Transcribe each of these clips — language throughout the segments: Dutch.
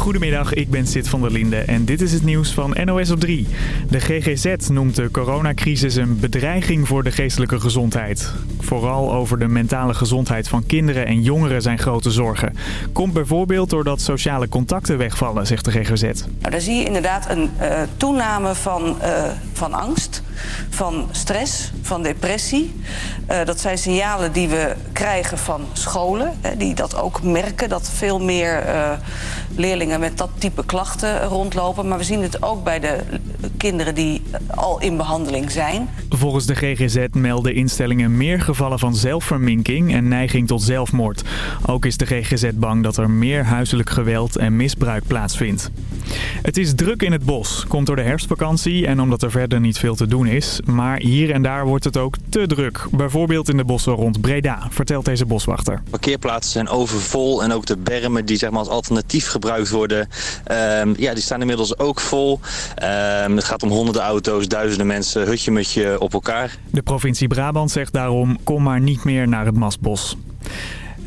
Goedemiddag, ik ben Sid van der Linde en dit is het nieuws van NOS op 3. De GGZ noemt de coronacrisis een bedreiging voor de geestelijke gezondheid. Vooral over de mentale gezondheid van kinderen en jongeren zijn grote zorgen. Komt bijvoorbeeld doordat sociale contacten wegvallen, zegt de GGZ. Nou, daar zie je inderdaad een uh, toename van, uh, van angst, van stress, van depressie. Uh, dat zijn signalen die we krijgen van scholen, hè, die dat ook merken. Dat veel meer leerlingen met dat type klachten rondlopen. Maar we zien het ook bij de kinderen die al in behandeling zijn. Volgens de GGZ melden instellingen meer gevallen van zelfverminking en neiging tot zelfmoord. Ook is de GGZ bang dat er meer huiselijk geweld en misbruik plaatsvindt. Het is druk in het bos. Komt door de herfstvakantie en omdat er verder niet veel te doen is. Maar hier en daar wordt het ook te druk. Bijvoorbeeld in de bossen rond Breda, vertelt deze boswachter. Parkeerplaatsen zijn overvol en ook de bermen die zeg maar, als alternatief gebruikt worden... Um, ja, die staan inmiddels ook vol. Um, het gaat om honderden auto's, duizenden mensen, hutje-mutje op elkaar. De provincie Brabant zegt daarom, kom maar niet meer naar het Mastbos.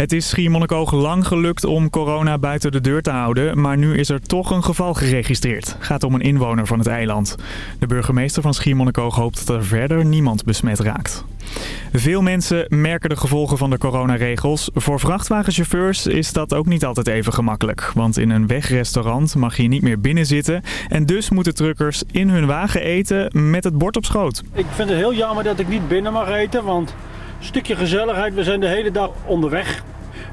Het is Schiermonnikoog lang gelukt om corona buiten de deur te houden, maar nu is er toch een geval geregistreerd. Het gaat om een inwoner van het eiland. De burgemeester van Schiermonnikoog hoopt dat er verder niemand besmet raakt. Veel mensen merken de gevolgen van de coronaregels. Voor vrachtwagenchauffeurs is dat ook niet altijd even gemakkelijk. Want in een wegrestaurant mag je niet meer binnen zitten. En dus moeten truckers in hun wagen eten met het bord op schoot. Ik vind het heel jammer dat ik niet binnen mag eten, want stukje gezelligheid. We zijn de hele dag onderweg.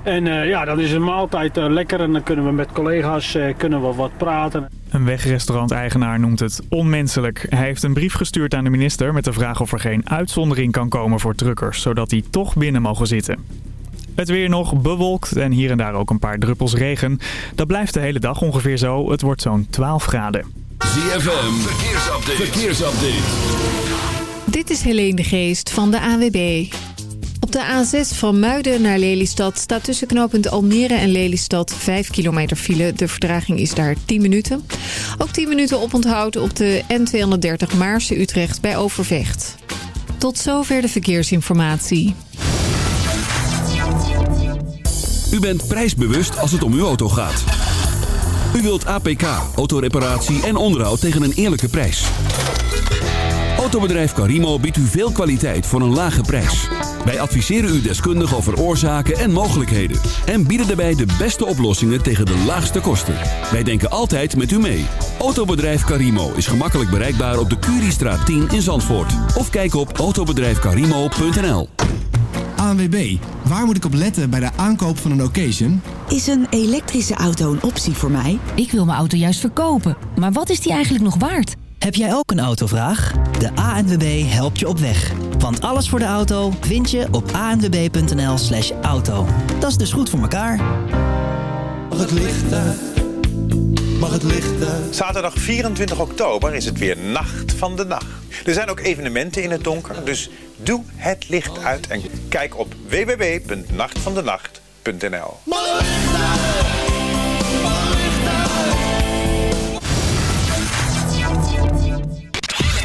En uh, ja, dan is een maaltijd uh, lekker en dan kunnen we met collega's uh, kunnen we wat praten. Een wegrestaurant-eigenaar noemt het onmenselijk. Hij heeft een brief gestuurd aan de minister met de vraag of er geen uitzondering kan komen voor truckers, zodat die toch binnen mogen zitten. Het weer nog bewolkt en hier en daar ook een paar druppels regen. Dat blijft de hele dag ongeveer zo. Het wordt zo'n 12 graden. ZFM, verkeersupdate. verkeersupdate. Dit is Helene de Geest van de AWB. Op de A6 van Muiden naar Lelystad staat tussen knooppunt Almere en Lelystad 5 kilometer file. De verdraging is daar 10 minuten. Ook 10 minuten oponthoud op de N230 Maarse-Utrecht bij Overvecht. Tot zover de verkeersinformatie. U bent prijsbewust als het om uw auto gaat. U wilt APK, autoreparatie en onderhoud tegen een eerlijke prijs. Autobedrijf Carimo biedt u veel kwaliteit voor een lage prijs. Wij adviseren u deskundig over oorzaken en mogelijkheden. En bieden daarbij de beste oplossingen tegen de laagste kosten. Wij denken altijd met u mee. Autobedrijf Carimo is gemakkelijk bereikbaar op de Curiestraat 10 in Zandvoort. Of kijk op autobedrijfcarimo.nl ANWB, waar moet ik op letten bij de aankoop van een occasion? Is een elektrische auto een optie voor mij? Ik wil mijn auto juist verkopen. Maar wat is die eigenlijk nog waard? Heb jij ook een autovraag? De ANWB helpt je op weg. Want alles voor de auto vind je op anwb.nl slash auto. Dat is dus goed voor elkaar. Mag het licht uit? Mag het licht uit? Zaterdag 24 oktober is het weer Nacht van de Nacht. Er zijn ook evenementen in het donker, dus doe het licht uit en kijk op www.nachtvandenacht.nl.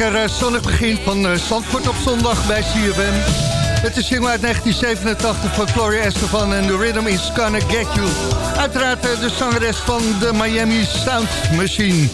Lekker uh, zonnig begin van uh, Zandvoort op zondag bij CFM. Het is single uit 1987 van Gloria Estefan en The Rhythm is Gonna Get You. Uiteraard uh, de zangeres van de Miami Sound Machine.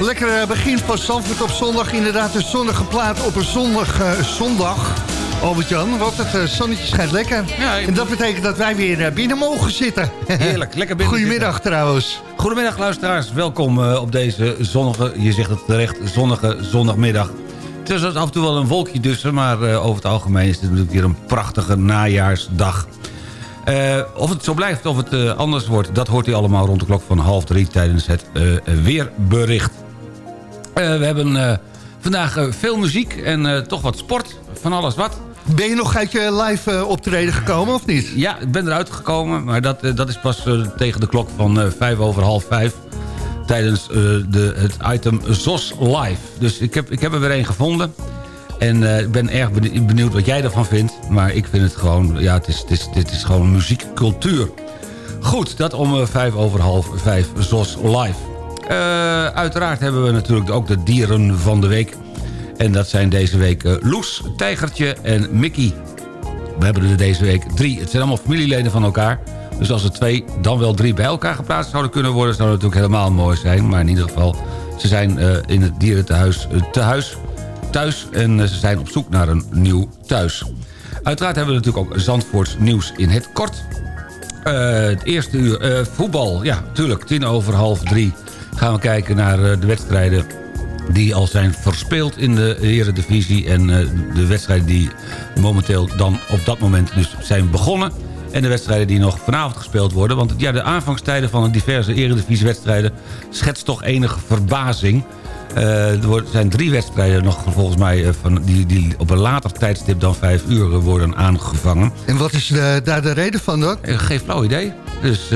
Lekker begin van Zandvoort op zondag. Inderdaad een zonnige plaat op een zondag, zondag. Albert-Jan, want het zonnetje schijnt lekker. Ja, En dat betekent dat wij weer binnen mogen zitten. Heerlijk, lekker binnen Goedemiddag trouwens. Goedemiddag luisteraars, welkom uh, op deze zonnige, je zegt het terecht, zonnige zondagmiddag. Het is af en toe wel een wolkje tussen, maar uh, over het algemeen is het natuurlijk weer een prachtige najaarsdag. Uh, of het zo blijft of het anders wordt, dat hoort u allemaal rond de klok van half drie tijdens het weerbericht. we hebben vandaag veel muziek en toch wat sport, van alles wat. Ben je nog uit je live uh, optreden gekomen of niet? Ja, ik ben eruit gekomen, maar dat, uh, dat is pas uh, tegen de klok van vijf over half vijf. Tijdens de, het item ZOS Live. Dus ik heb, ik heb er weer een gevonden. En ik ben erg benieuwd wat jij ervan vindt. Maar ik vind het gewoon, ja, het is, het is, dit is gewoon muziekcultuur. Goed, dat om vijf over half vijf ZOS Live. uiteraard hebben we natuurlijk ook de dieren van de week. En dat zijn deze week uh, Loes, Tijgertje en Mickey. We hebben er deze week drie. Het zijn allemaal familieleden van elkaar. Dus als er twee, dan wel drie bij elkaar geplaatst zouden kunnen worden... zou dat natuurlijk helemaal mooi zijn. Maar in ieder geval, ze zijn uh, in het dierentehuis uh, te huis, thuis... en ze zijn op zoek naar een nieuw thuis. Uiteraard hebben we natuurlijk ook Zandvoorts nieuws in het kort. het eerste uur voetbal, ja, tuurlijk, tien over half drie... gaan we kijken naar de wedstrijden die al zijn verspeeld in de eredivisie... en uh, de wedstrijden die momenteel dan op dat moment dus zijn begonnen... en de wedstrijden die nog vanavond gespeeld worden. Want ja, de aanvangstijden van de diverse eredivisiewedstrijden... schetst toch enige verbazing... Uh, er zijn drie wedstrijden nog volgens mij... Uh, van, die, die op een later tijdstip dan vijf uur worden aangevangen. En wat is de, daar de reden van dan? Geen flauw idee. Dus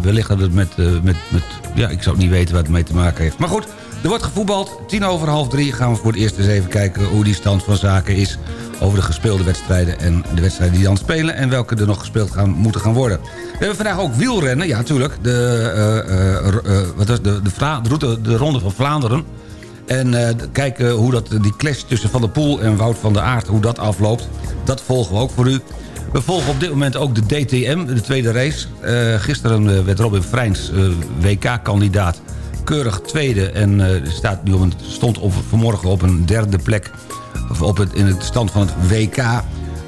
wellicht dat het met, met, met... Ja, ik zou niet weten wat het mee te maken heeft. Maar goed, er wordt gevoetbald. Tien over half drie gaan we voor het eerst eens even kijken... hoe die stand van zaken is over de gespeelde wedstrijden... en de wedstrijden die dan spelen... en welke er nog gespeeld gaan, moeten gaan worden. We hebben vandaag ook wielrennen. Ja, natuurlijk. De, uh, uh, wat is de, de, route, de Ronde van Vlaanderen. En kijken hoe dat, die clash tussen Van der Poel en Wout van der Aert... hoe dat afloopt. Dat volgen we ook voor u. We volgen op dit moment ook de DTM, de tweede race. gisteren werd Robin Freins, WK-kandidaat keurig tweede en uh, staat nu op een, stond op, vanmorgen op een derde plek op het, in het stand van het WK.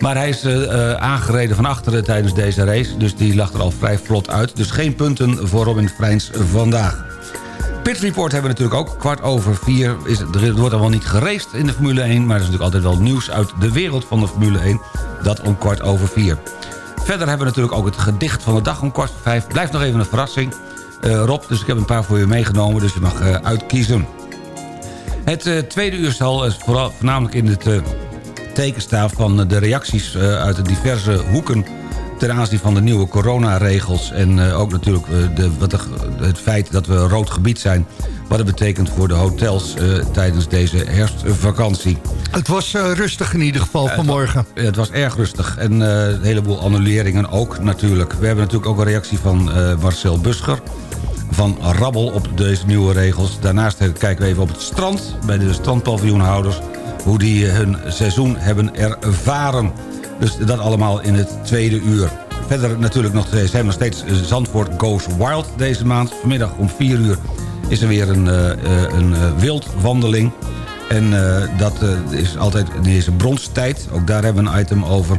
Maar hij is uh, aangereden van achteren tijdens deze race. Dus die lag er al vrij vlot uit. Dus geen punten voor Robin Freins vandaag. Pit Report hebben we natuurlijk ook. Kwart over vier. Is, er wordt al wel niet geraced in de Formule 1. Maar er is natuurlijk altijd wel nieuws uit de wereld van de Formule 1. Dat om kwart over vier. Verder hebben we natuurlijk ook het gedicht van de dag om kwart voor vijf. Blijft nog even een verrassing. Eh, Rob. Dus ik heb een paar voor je meegenomen, dus je mag eh, uitkiezen. Het eh, tweede uur zal vooral, voornamelijk in het teken staan... van de reacties uit de diverse hoeken ten aanzien van de nieuwe coronaregels... en ook natuurlijk de, wat het feit dat we een rood gebied zijn... wat het betekent voor de hotels tijdens deze herfstvakantie. Het was rustig in ieder geval vanmorgen. Het, het was erg rustig en een heleboel annuleringen ook natuurlijk. We hebben natuurlijk ook een reactie van Marcel Buscher van rabbel op deze nieuwe regels. Daarnaast kijken we even op het strand, bij de strandpaviljoenhouders... hoe die eh, hun seizoen hebben ervaren. Dus dat allemaal in het tweede uur. Verder natuurlijk nog, zijn we nog steeds eh, Zandvoort Goes Wild deze maand. Vanmiddag om 4 uur is er weer een, uh, een wildwandeling. En dat is altijd in deze bronstijd. Ook daar hebben we een item over.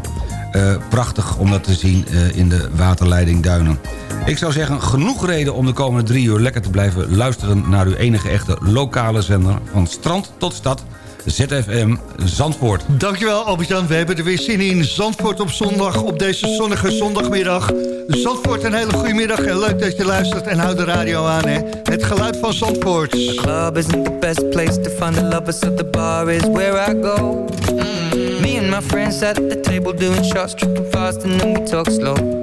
prachtig om dat te zien in de waterleiding Duinen. Ik zou zeggen, genoeg reden om de komende drie uur lekker te blijven luisteren... naar uw enige echte lokale zender van strand tot stad... ZFM Zandvoort. Dankjewel Albert-Jan, we hebben er weer zin in. Zandvoort op zondag, op deze zonnige zondagmiddag. Zandvoort, een hele goede middag en leuk dat je luistert en houd de radio aan. Hè. Het geluid van Zandvoort. The club isn't the best place to find the lovers, so the bar is where I go. Mm. Me and my friends at the table doing shots, tripping fast and then we talk slow.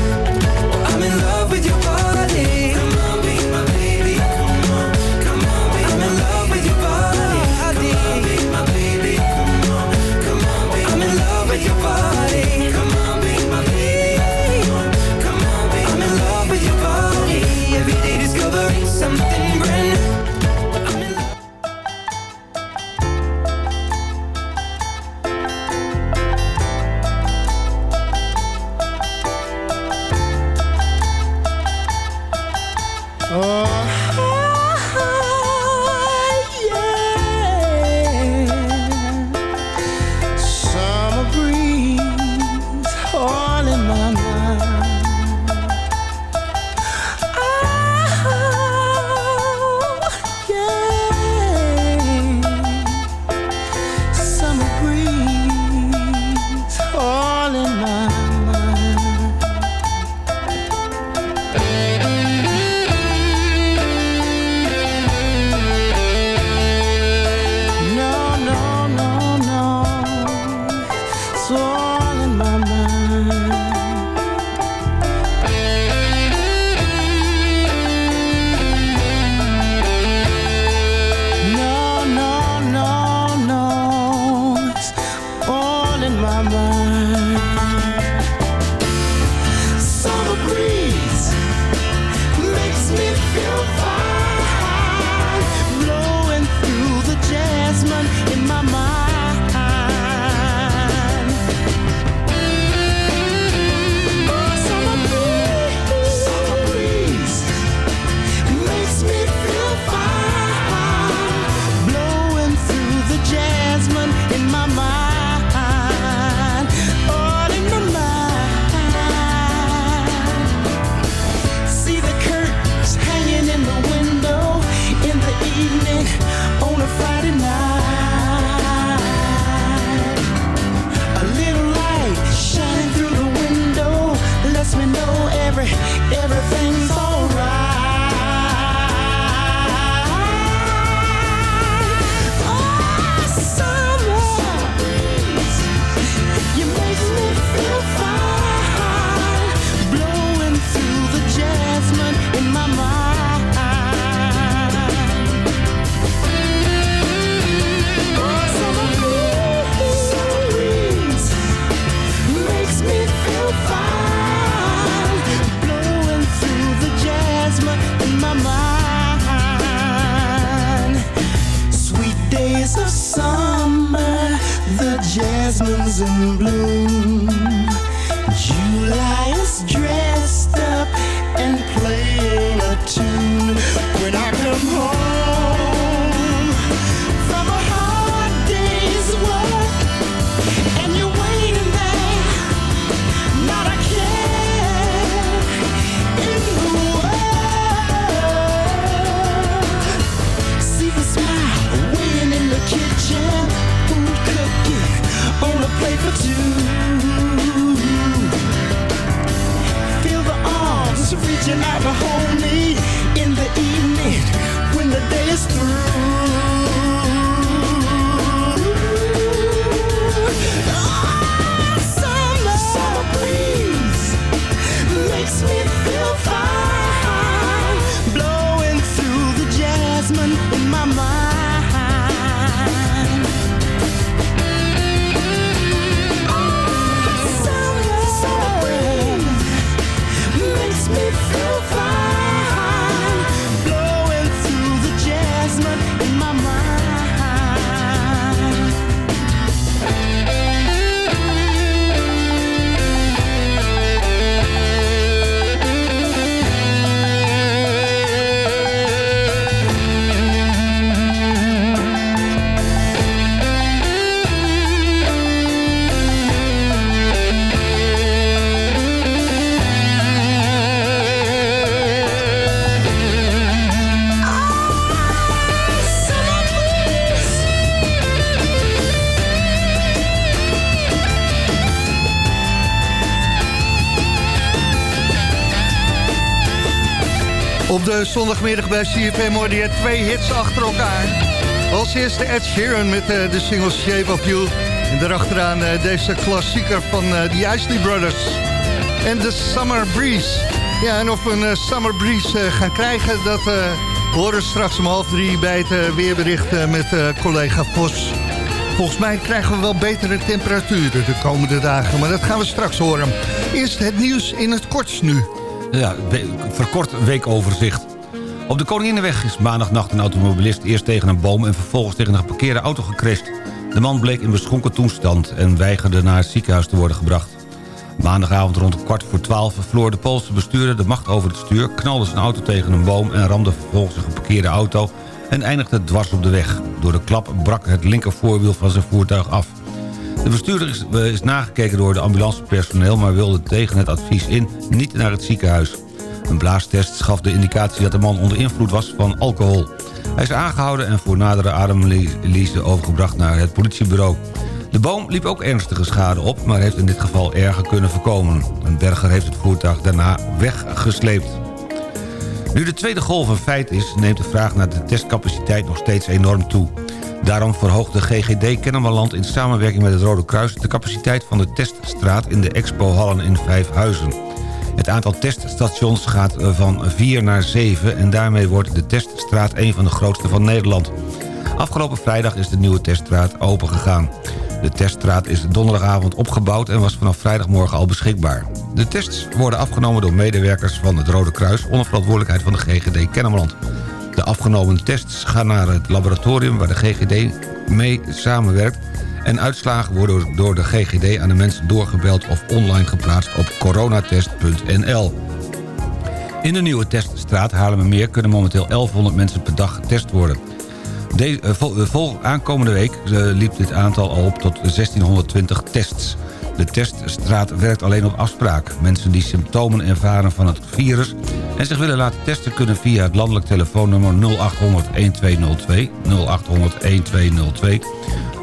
zondagmiddag bij CFM hoorde twee hits achter elkaar. Als eerste Ed Sheeran met eh, de single Shape of You. En daarachteraan eh, deze klassieker van eh, de Isley Brothers. En de Summer Breeze. Ja, en of we een Summer Breeze gaan krijgen... dat horen straks om half drie bij het weerbericht met collega Vos. Volgens mij krijgen we wel betere temperaturen de komende dagen. Maar dat gaan we straks horen. Eerst het nieuws in het kort nu. Ja, verkort weekoverzicht. Op de Koninginnenweg is maandagnacht een automobilist eerst tegen een boom... en vervolgens tegen een geparkeerde auto gecrashed. De man bleek in beschonken toestand en weigerde naar het ziekenhuis te worden gebracht. Maandagavond rond kwart voor twaalf verloor de Poolse bestuurder de macht over het stuur... knalde zijn auto tegen een boom en ramde vervolgens een geparkeerde auto... en eindigde dwars op de weg. Door de klap brak het linkervoorwiel van zijn voertuig af. De bestuurder is, eh, is nagekeken door de ambulancepersoneel... maar wilde tegen het advies in niet naar het ziekenhuis. Een blaastest gaf de indicatie dat de man onder invloed was van alcohol. Hij is aangehouden en voor nadere ademanalyse overgebracht naar het politiebureau. De boom liep ook ernstige schade op, maar heeft in dit geval erger kunnen voorkomen. Een berger heeft het voertuig daarna weggesleept. Nu de tweede golf een feit is, neemt de vraag naar de testcapaciteit nog steeds enorm toe. Daarom verhoogt de GGD Kennemerland in samenwerking met het Rode Kruis... de capaciteit van de teststraat in de expohallen in Vijfhuizen. Het aantal teststations gaat eh, van 4 naar 7... en daarmee wordt de teststraat een van de grootste van Nederland. Afgelopen vrijdag is de nieuwe teststraat opengegaan. De teststraat is donderdagavond opgebouwd en was vanaf vrijdagmorgen al beschikbaar. De tests worden afgenomen door medewerkers van het Rode Kruis... onder verantwoordelijkheid van de GGD Kennemerland. De afgenomen tests gaan naar het laboratorium waar de GGD mee samenwerkt... en uitslagen worden door de GGD aan de mensen doorgebeld of online geplaatst op coronatest.nl. In de nieuwe teststraat Haarlemmermeer kunnen momenteel 1100 mensen per dag getest worden. De, eh, vol, eh, vol- aankomende week eh, liep dit aantal al op tot 1620 tests. De teststraat werkt alleen op afspraak. Mensen die symptomen ervaren van het virus... en zich willen laten testen kunnen via het landelijk telefoonnummer 0800 1202... 0800 1202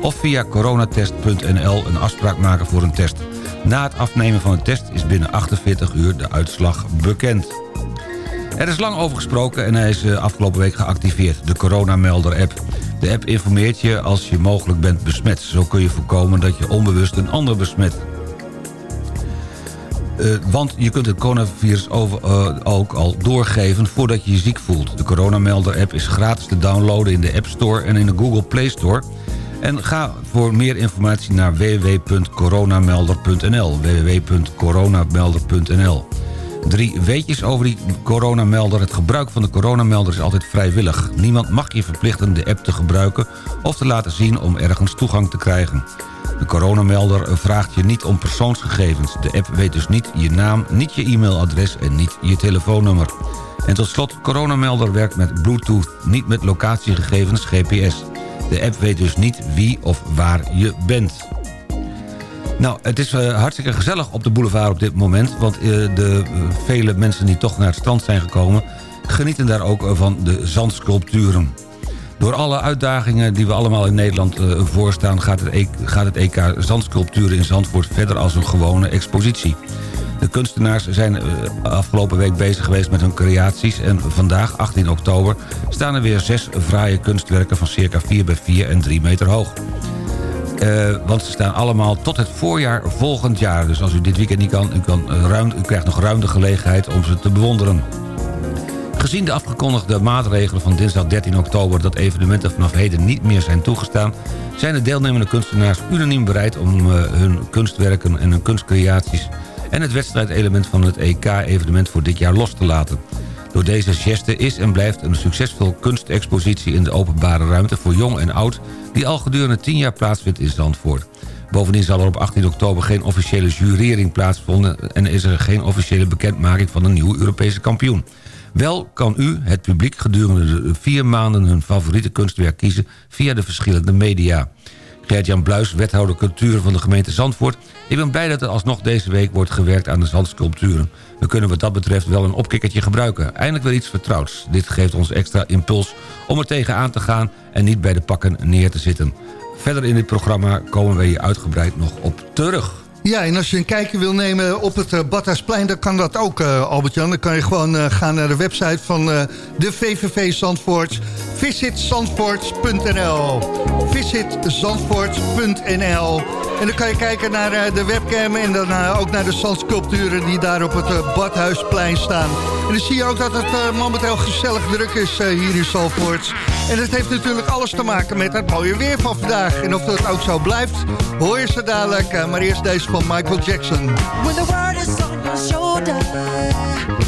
of via coronatest.nl een afspraak maken voor een test. Na het afnemen van een test is binnen 48 uur de uitslag bekend. Er is lang over gesproken en hij is eh, afgelopen week geactiveerd. De Coronamelder-app. De app informeert je als je mogelijk bent besmet. Zo kun je voorkomen dat je onbewust een ander besmet. Eh, want je kunt het coronavirus eh, ook al doorgeven voordat je je ziek voelt. De Coronamelder-app is gratis te downloaden in de App Store en in de Google Play Store. En ga voor meer informatie naar www.coronamelder.nl www.coronamelder.nl Drie weetjes over die coronamelder. Het gebruik van de coronamelder is altijd vrijwillig. Niemand mag je verplichten de app te gebruiken... of te laten zien om ergens toegang te krijgen. De coronamelder vraagt je niet om persoonsgegevens. De app weet dus niet je naam, niet je e-mailadres en niet je telefoonnummer. En tot slot, coronamelder werkt met Bluetooth, niet met locatiegegevens GPS. De app weet dus niet wie of waar je bent. Nou, het is eh, hartstikke gezellig op de boulevard op dit moment... want eh, de eh, vele mensen die toch naar het strand zijn gekomen... genieten daar ook van de zandsculpturen. Door alle uitdagingen die we allemaal in Nederland voorstaan... Gaat het, EK, gaat het EK Zandsculpturen in Zandvoort verder als een gewone expositie. De kunstenaars zijn eh, afgelopen week bezig geweest met hun creaties... en vandaag, 18 oktober, staan er weer zes fraaie kunstwerken... van circa 4 bij 4 en 3 meter hoog. Eh, want ze staan allemaal tot het voorjaar volgend jaar. Dus als u dit weekend niet kan, u, kan eh, ruim, u krijgt nog ruim de gelegenheid om ze te bewonderen. Gezien de afgekondigde maatregelen van dinsdag 13 oktober... dat evenementen vanaf heden niet meer zijn toegestaan... zijn de deelnemende kunstenaars unaniem bereid om hun kunstwerken en hun kunstcreaties... en het wedstrijdelement van het EK-evenement voor dit jaar los te laten. Door deze geste is en blijft een succesvol kunstexpositie in de openbare ruimte voor jong en oud... die al gedurende 10 jaar plaatsvindt in Zandvoort. Bovendien zal er op 18 oktober geen officiële jurering plaatsvinden... en is er geen officiële bekendmaking van een nieuwe Europese kampioen. Wel kan u, het publiek, gedurende de vier maanden hun favoriete kunstwerk kiezen... via de verschillende media. Gert-Jan Bluis, wethouder cultuur van de gemeente Zandvoort. Ik ben blij dat er alsnog deze week wordt gewerkt aan de zandsculpturen. We kunnen wat dat betreft wel een opkikkertje gebruiken. Eindelijk weer iets vertrouwds. Dit geeft ons extra impuls om er tegenaan te gaan... en niet bij de pakken neer te zitten. Verder in dit programma komen we hier uitgebreid nog op terug. Ja, en als je een kijkje wil nemen op het uh, Badhuisplein... dan kan dat ook, uh, Albert-Jan. Dan kan je gewoon uh, gaan naar de website van de VVV Zandvoort. visitzandvoort.nl visitzandvoort.nl En dan kan je kijken naar de webcam... en dan ook naar de zandsculpturen die daar op het Badhuisplein staan. En dan zie je ook dat het momenteel gezellig druk is hier in Zandvoort. En dat heeft natuurlijk alles te maken met het mooie weer van vandaag. En of dat ook zo blijft, hoor je ze dadelijk. Maar eerst deze van Michael Jackson. When the world is on your shoulder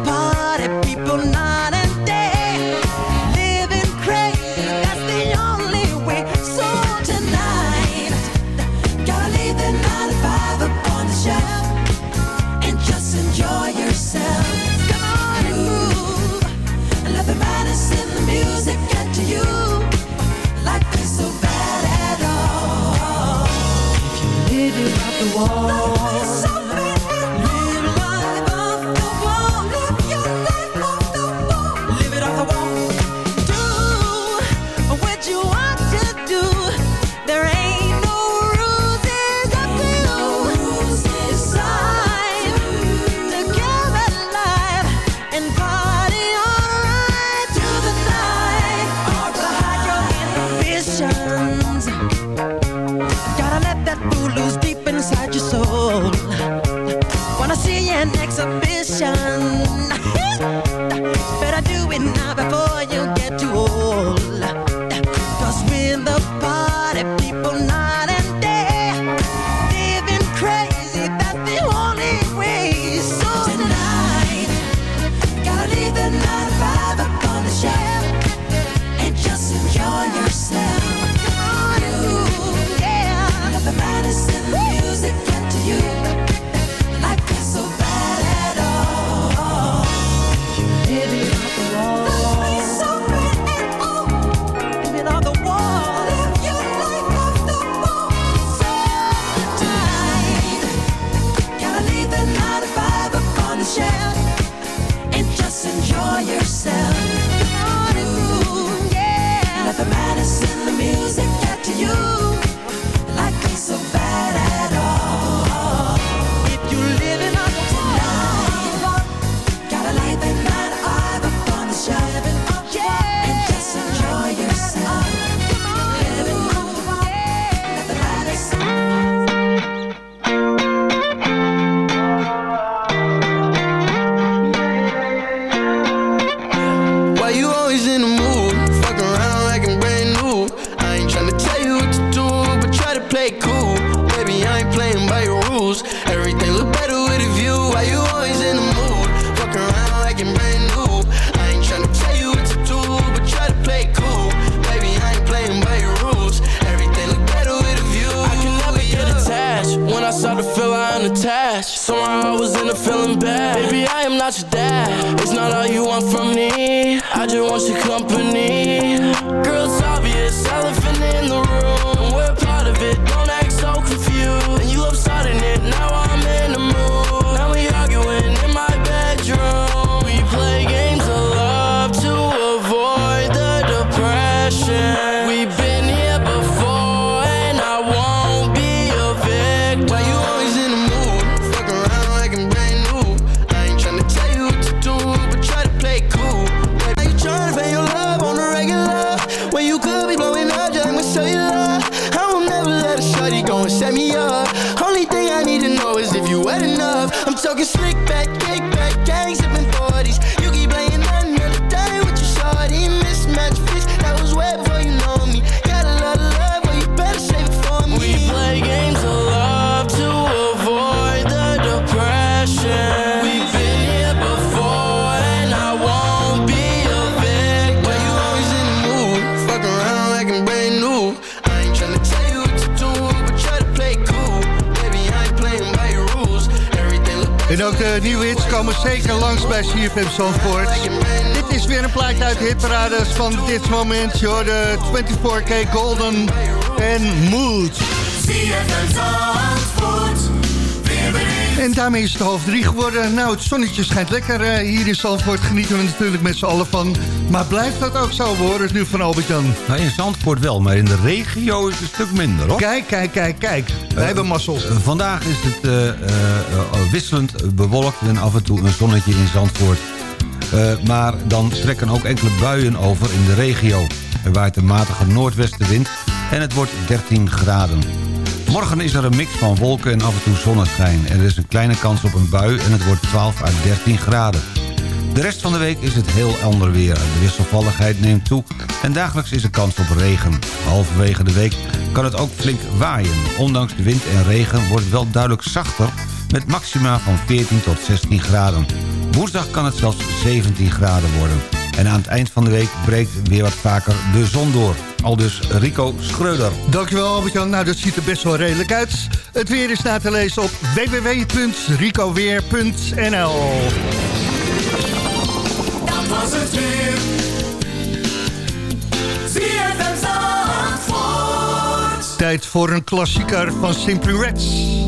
Oh. De nieuwe hits komen zeker langs bij CFM Zandvoort. Dit is weer een plaatje uit de hitparades van dit moment. Je hoorde 24K Golden en Mood. En daarmee is het half drie geworden. Nou, het zonnetje schijnt lekker eh, hier in Zandvoort. Genieten we natuurlijk met z'n allen van. Maar blijft dat ook zo? We horen het nu van Albert-Jan. Nou, in Zandvoort wel, maar in de regio is het een stuk minder, hoor. Kijk, kijk, kijk, kijk. Wij hebben mazzel. Eh, vandaag is het eh, eh, eh, wisselend bewolkt en af en toe een zonnetje in Zandvoort. Eh, maar dan trekken ook enkele buien over in de regio. Er waait een matige noordwestenwind en het wordt 13 graden. Morgen is er een mix van wolken en af en toe zonneschijn. Er is een kleine kans op een bui en het wordt 12 à 13 graden. De rest van de week is het heel ander weer. De wisselvalligheid neemt toe en dagelijks is er kans op regen. Halverwege de week kan het ook flink waaien. Ondanks de wind en regen wordt het wel duidelijk zachter... met maxima van 14 tot 16 graden. Woensdag kan het zelfs 17 graden worden. En aan het eind van de week breekt weer wat vaker de zon door. Al dus Rico Schreuder. Dankjewel Albert-Jan. Nou, dat ziet er best wel redelijk uit. Het weer is na te lezen op www.ricoweer.nl Dat was het weer. Tijd voor een klassieker van Simply Reds.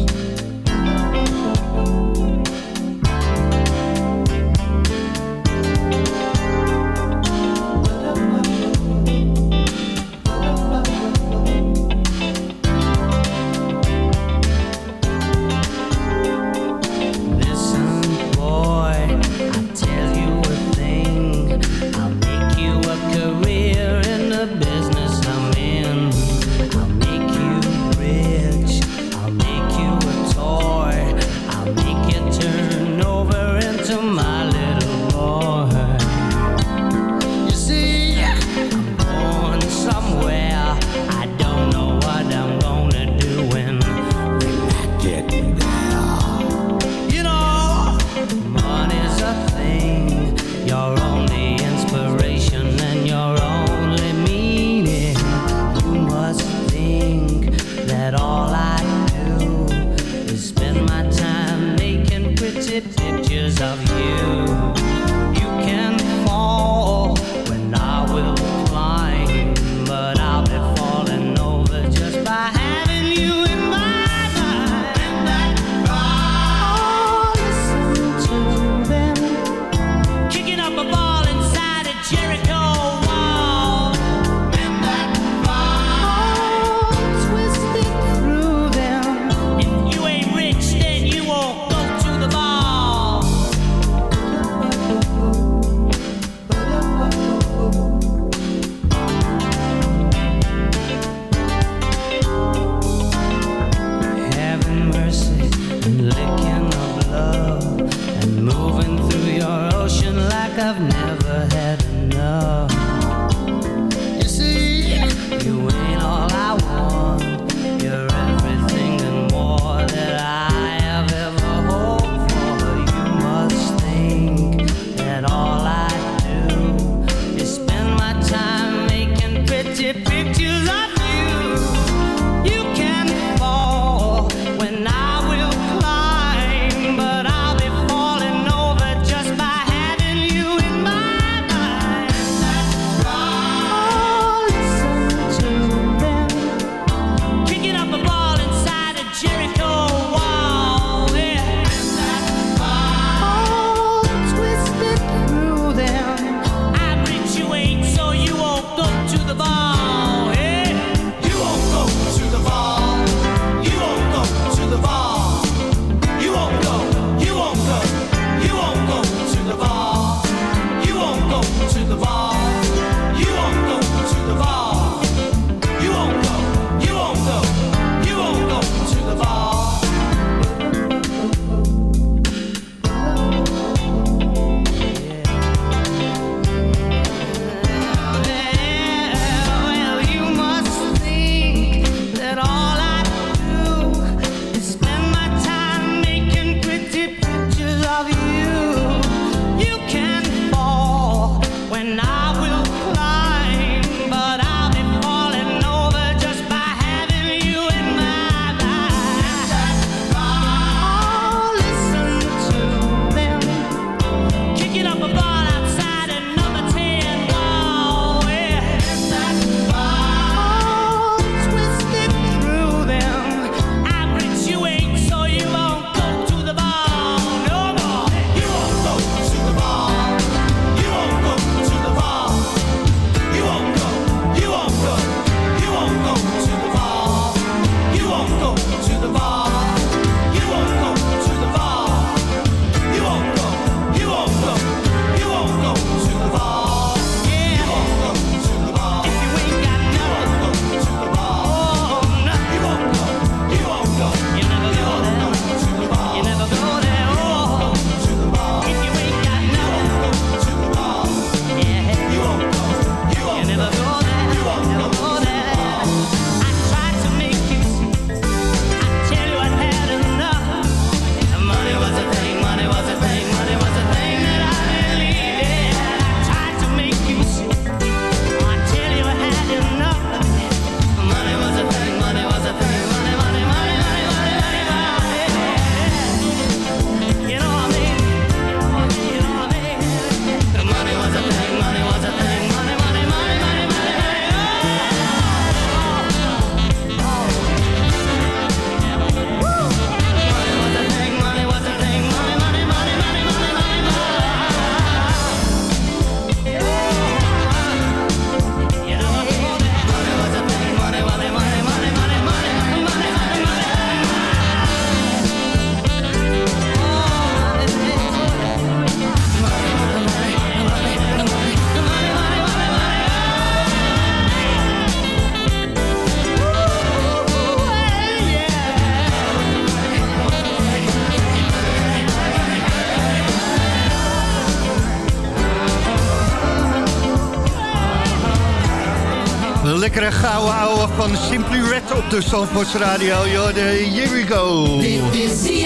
Van Simply Red op de Zandvoorts Radio. Yo, de Here we go. Dit is.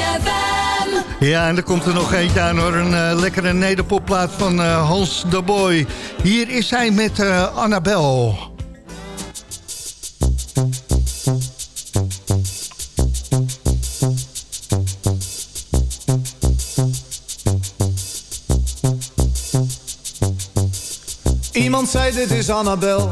Ja, en er komt er nog eentje aan hoor. Een eh, lekkere nederpopplaat van eh, Hans de Boy. Hier is hij met eh, Annabel. Iemand zei dit is Annabel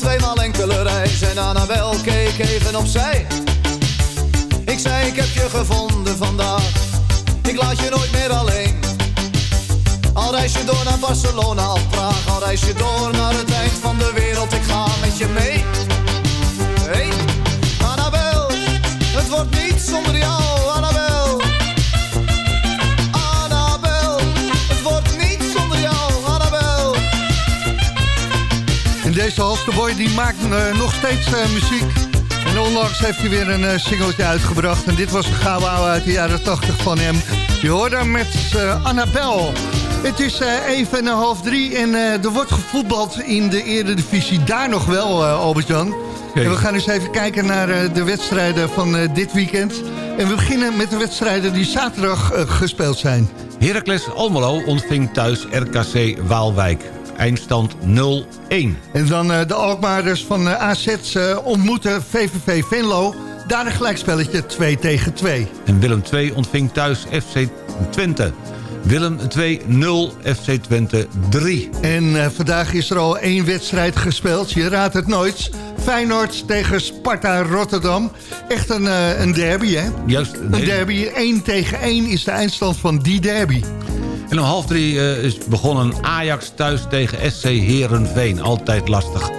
Tweemaal enkele reis. En Annabel keek even opzij. Ik zei, ik heb je gevonden vandaag. Ik laat je nooit meer alleen. Al reis je door naar Barcelona of Praag Al reis je door naar het eind van de wereld Ik ga met je mee deze Halsterboy die maakt eh, nog steeds eh, muziek. En onlangs heeft hij weer een uh, singeltje uitgebracht. En dit was een gouden uit de jaren 80 van hem. Je hoort hem met Annabel. Het is even en half drie en er wordt gevoetbald in de eredivisie. Daar nog wel, Albert-Jan. En we gaan eens even kijken naar de wedstrijden van dit weekend. En we beginnen met de wedstrijden die zaterdag gespeeld zijn. Heracles Almelo ontving thuis RKC Waalwijk eindstand 0-1. En dan uh, de Alkmaarders van uh, AZ uh, ontmoeten VVV Venlo. Daar een gelijkspelletje 2 tegen 2. En Willem 2 ontving thuis FC Twente. Willem 2-0, FC Twente 3. En vandaag is er al één wedstrijd gespeeld. Je raadt het nooit. Feyenoord tegen Sparta Rotterdam. Echt een, een derby, hè? Juist. Een derby. 1 tegen 1 is de eindstand van die derby. En om half drie uh, is begonnen Ajax thuis tegen SC Herenveen. Altijd lastig.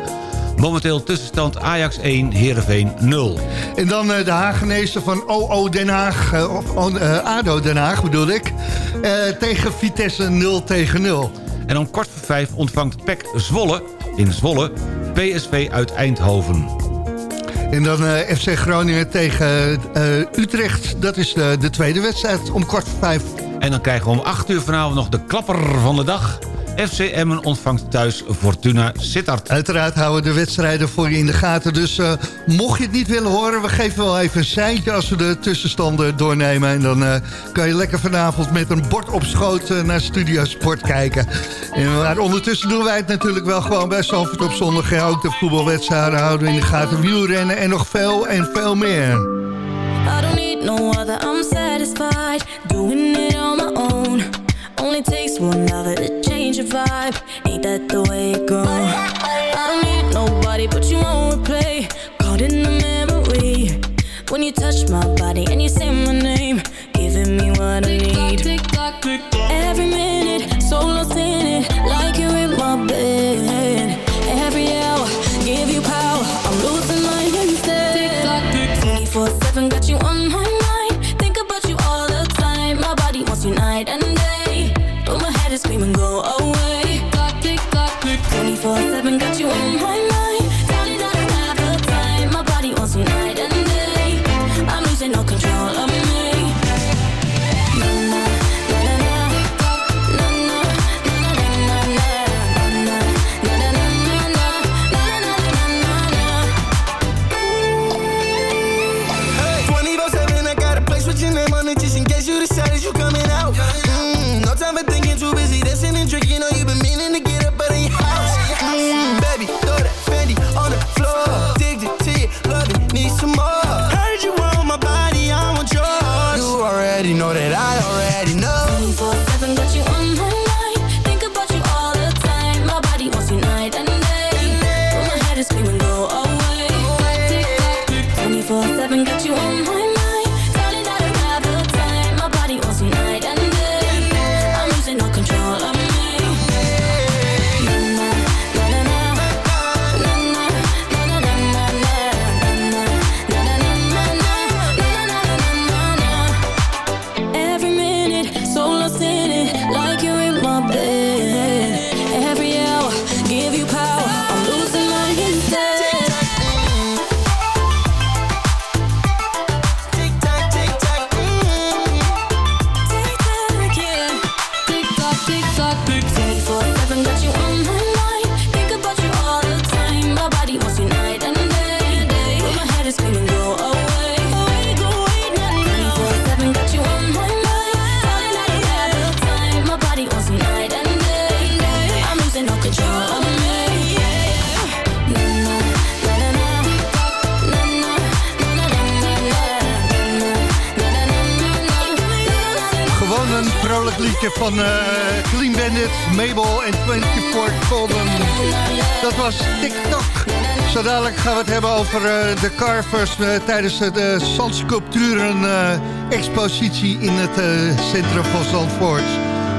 Momenteel tussenstand Ajax 1, Heerenveen 0. En dan uh, de Hagenezen van OO Den Haag, uh, of uh, ADO Den Haag bedoel ik, tegen Vitesse 0 tegen 0. En om kwart voor vijf ontvangt PEC Zwolle in Zwolle PSV uit Eindhoven. En dan FC Groningen tegen Utrecht, dat is de, de tweede wedstrijd om kwart voor vijf. En dan krijgen we om 8 uur vanavond nog de klapper van de dag. FC Emmen ontvangt thuis Fortuna Sittard. Uiteraard houden we de wedstrijden voor je in de gaten. Dus eh, mocht je het niet willen horen, we geven wel even een seintje als we de tussenstanden doornemen. En dan eh, kan je lekker vanavond met een bord op schoot eh, naar Studio Sport kijken. En, maar ondertussen doen wij het natuurlijk wel gewoon bij Zandvoort op zondag. Ja, ook de voetbalwedstrijden houden we in de gaten. Wielrennen en nog veel en veel meer. I don't need no other, I'm satisfied Doing Only takes one other to change your vibe. Ain't that the way it goes? I don't need nobody but you won't replay Caught in the memory. When you touch my body and you say my name Giving me what I need. Tick tock, tick tock, Every minute, so lost in it Like you're in my bed. Every hour, give you power. I'm losing my instead. 24-7 got you on 24-7 got you on my mind van eh, Clean Bandit, Mabel en 24 Golden. Dat was TikTok. Zo dadelijk gaan we het hebben over eh, de Carvers eh, tijdens de zandsculpturen eh, expositie in het centrum van Zandvoort.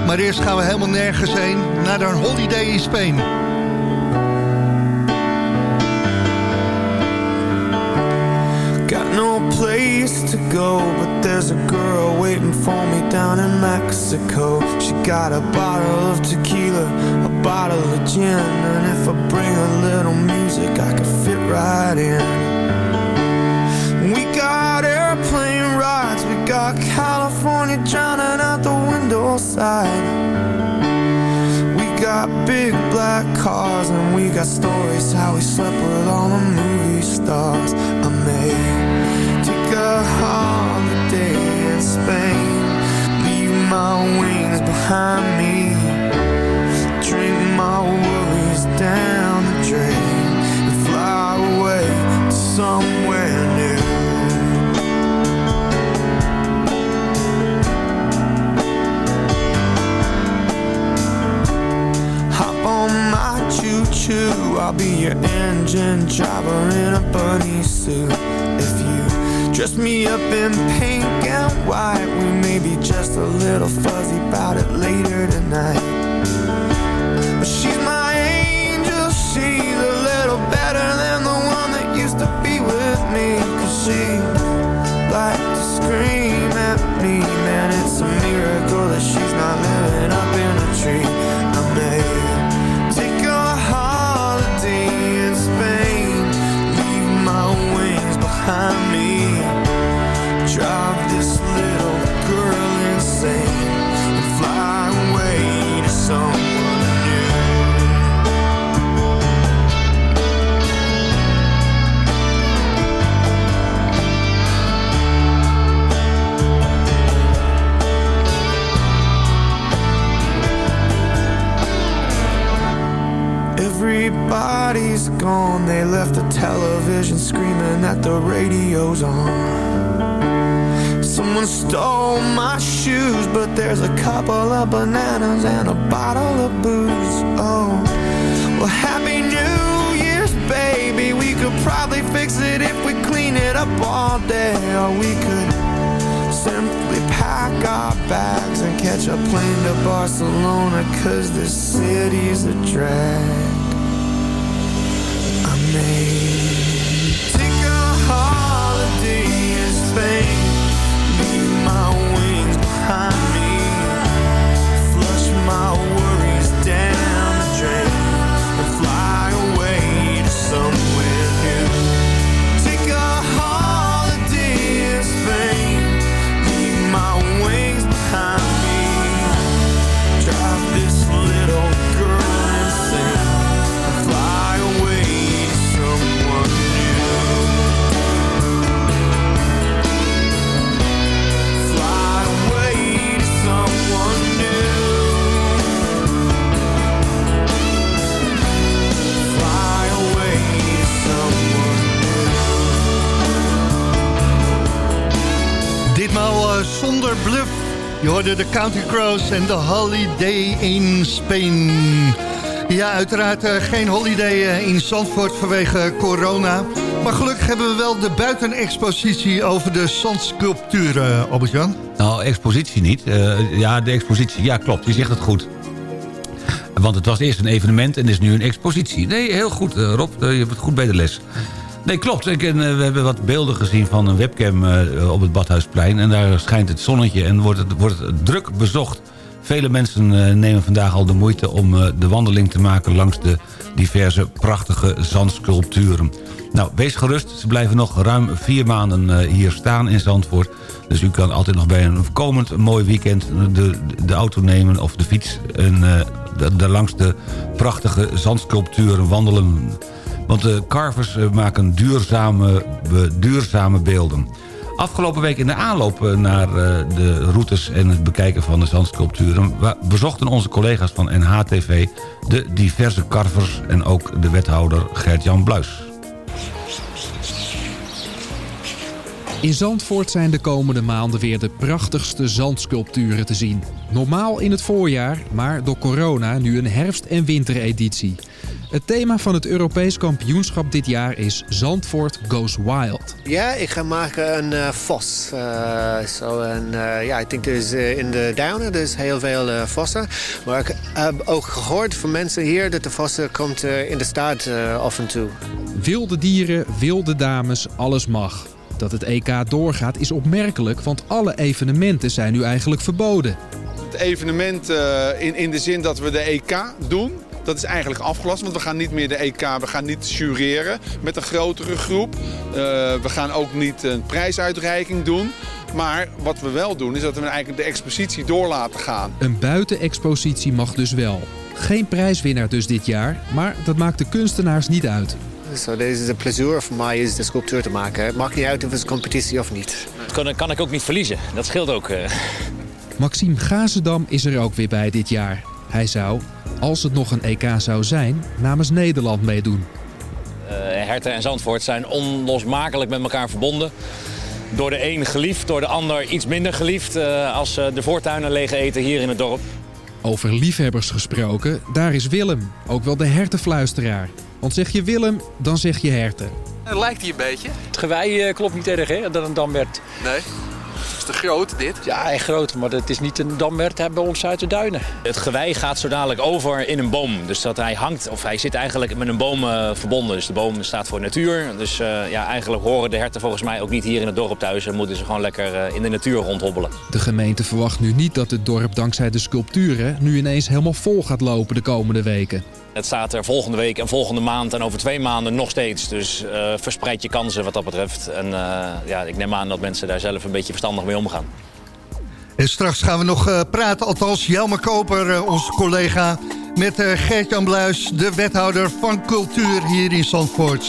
Maar eerst gaan we helemaal nergens heen, naar een holiday in Spain. No place to go, but there's a girl waiting for me down in Mexico. She got a bottle of tequila, a bottle of gin, and if I bring a little music, I could fit right in. We got airplane rides, we got California drowning out the window side. We got big black cars and we got stories how we slept with all the movie stars. I may dress me. Stream my worries down the drain Fly away somewhere new. Ha on my choo choo I'll be your engine chugging up and away soon If you just me up in pink white We may be just a little fuzzy about it later tonight. But she's my angel She's a little better than the one that used to be with me. Cause she liked to scream at me there's a couple of bananas and a bottle of booze. Oh, well, Happy New Year's, baby. We could probably fix it if we clean it up all day, or we could simply pack our bags and catch a plane to Barcelona Cause this city's a drag I may take a holiday in Spain Leave my Je hoorde de County Crows en de Holiday in Spain. Ja, uiteraard eh, geen holiday eh, in Zandvoort vanwege corona. Maar gelukkig hebben we wel de buitenexpositie over de zandsculpturen, Albert-Jan. Nou, expositie niet. Eh, ja, de expositie. Ja, klopt. Je zegt het goed. Want het was eerst een evenement en is nu een expositie. Nee, heel goed, Rob. Je het goed bij de les. Nee, klopt. Ik, eh, we hebben wat beelden gezien van een webcam eh, op het Badhuisplein. En daar schijnt het zonnetje en wordt het, wordt het druk bezocht. Vele mensen eh, nemen vandaag al de moeite om de wandeling te maken... langs de diverse prachtige zandsculpturen. Nou, wees gerust. Ze blijven nog ruim vier maanden hier staan in Zandvoort. Dus u kan altijd nog bij een komend mooi weekend de, de auto nemen of de fiets... en de langs de prachtige zandsculpturen wandelen. Want de carvers eh, maken duurzame, duurzame beelden. Afgelopen week in de aanloop eh, naar eh, de routes en het bekijken van de zandsculpturen... bezochten onze collega's van NHTV de diverse carvers... en ook de wethouder Gert-Jan Bluis. In Zandvoort zijn de komende maanden weer de prachtigste zandsculpturen te zien. Normaal in het voorjaar, maar door corona nu een herfst- en wintereditie. Het thema van het Europees kampioenschap dit jaar is Zandvoort Goes Wild. Ja, ik ga maken een eh, vos. Eh, zo en eh, ja, ik denk dus in de duinen dus heel veel vossen. Maar ik heb ook gehoord van mensen hier dat de vossen komt in de stad af en toe. Wilde dieren, wilde dames, alles mag. Dat het EK doorgaat is opmerkelijk, want alle evenementen zijn nu eigenlijk verboden. Het evenement eh, in, in de zin dat we de EK doen, dat is eigenlijk afgelast. Want we gaan niet meer de EK, we gaan niet jureren met een grotere groep. Eh, we gaan ook niet een prijsuitreiking doen. Maar wat we wel doen, is dat we eigenlijk de expositie door laten gaan. Een buitenexpositie mag dus wel. Geen prijswinnaar dus dit jaar, maar dat maakt de kunstenaars niet uit. Deze is een plezier voor mij is de sculptuur te maken. Het maakt niet uit of het een competitie of niet. Dat kan, kan ik ook niet verliezen. Dat scheelt ook. eh. Maxime Gazendam is er ook weer bij dit jaar. Hij zou, als het nog een EK zou zijn, namens Nederland meedoen. Eh, Herten en Zandvoort zijn onlosmakelijk met elkaar verbonden. Door de een geliefd, door de ander iets minder geliefd. eh, als eh, de voortuinen leeg eten hier in het dorp. Over liefhebbers gesproken, daar is Willem, ook wel de hertenfluisteraar. Want zeg je Willem, dan zeg je herten. Lijkt hij een beetje? Het gewei klopt niet erg, hè, dat een dambert. Nee. Is te groot, dit? Ja, echt groot, maar het is niet een dambert hè, bij ons uit de duinen. Het gewei gaat zo dadelijk over in een boom. Dus dat hij hangt, of hij zit eigenlijk met een boom eh, verbonden. Dus de boom staat voor natuur. Dus eh, ja, eigenlijk horen de herten volgens mij ook niet hier in het dorp thuis. En moeten ze gewoon lekker eh, in de natuur rondhobbelen. De gemeente verwacht nu niet dat het dorp dankzij de sculpturen nu ineens helemaal vol gaat lopen de komende weken. Het staat er volgende week en volgende maand en over twee maanden nog steeds. Dus eh, verspreid je kansen wat dat betreft. En eh, ja, ik neem aan dat mensen daar zelf een beetje verstandig mee omgaan. En straks gaan we nog eh, praten, althans Jelmer Koper, onze collega... met Gert-Jan Bluis, de wethouder van cultuur hier in Zandvoort.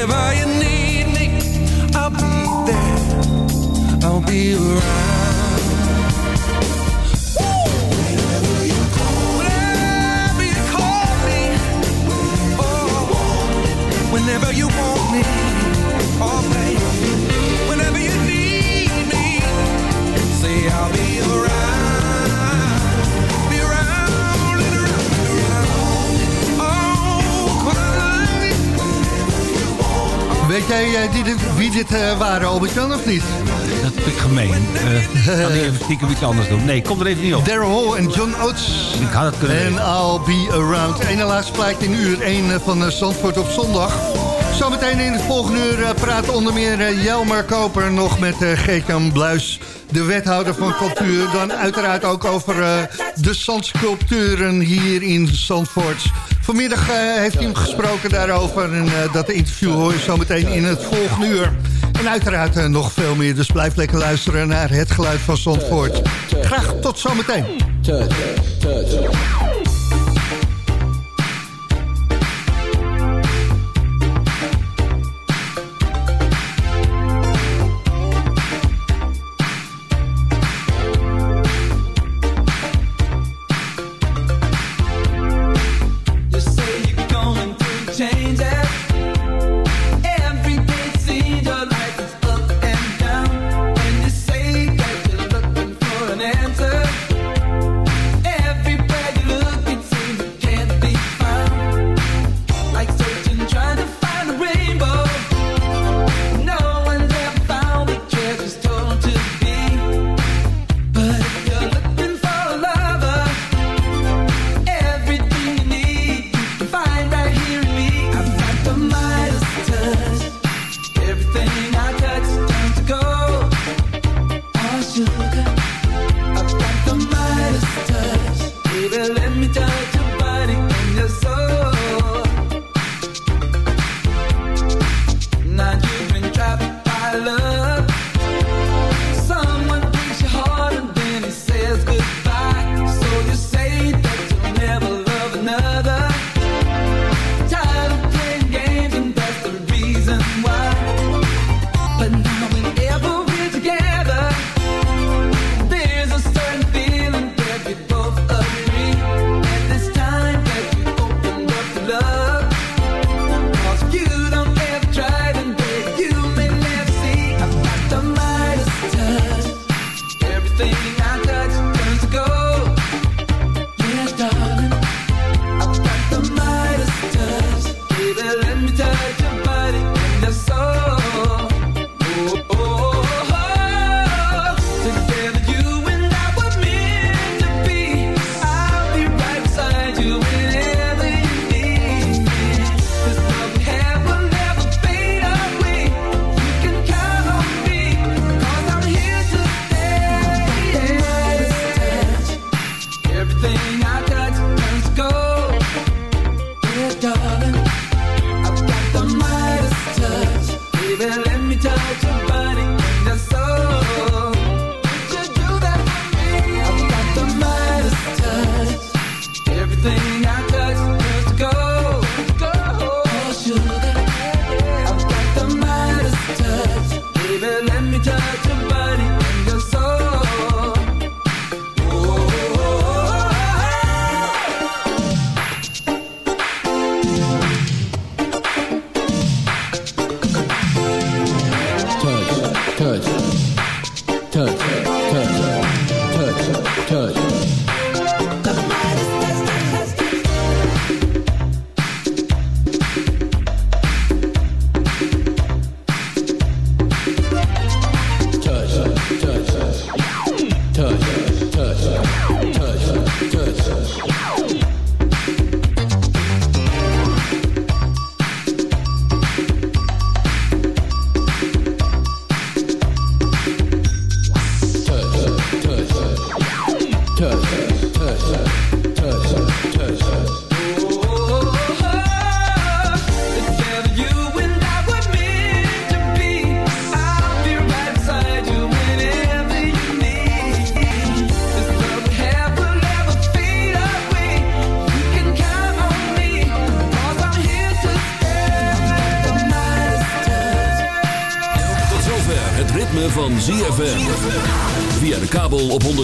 If you Dit eh, waren, Albert Jan, of niet? Dat vind ik gemeen. Eh, uh, kan even stiekem iets anders doen? Nee, kom er even niet op. Daryl Hall en John Oates. Ik had het kunnen En I'll Be Around. En helaas blijkt in uur 1 eh, van Zandvoort op zondag. Zometeen in het volgende uur praat onder meer Jelmer Koper nog met Gekam Bluis de wethouder van cultuur. Dan uiteraard ook over de zandsculpturen hier in Zandvoort. Vanmiddag heeft hij hem gesproken daarover. En dat interview hoor je zo meteen in het volgende uur. En uiteraard eh, nog veel meer, dus blijf lekker luisteren naar het geluid van Zandvoort. Graag tot zometeen.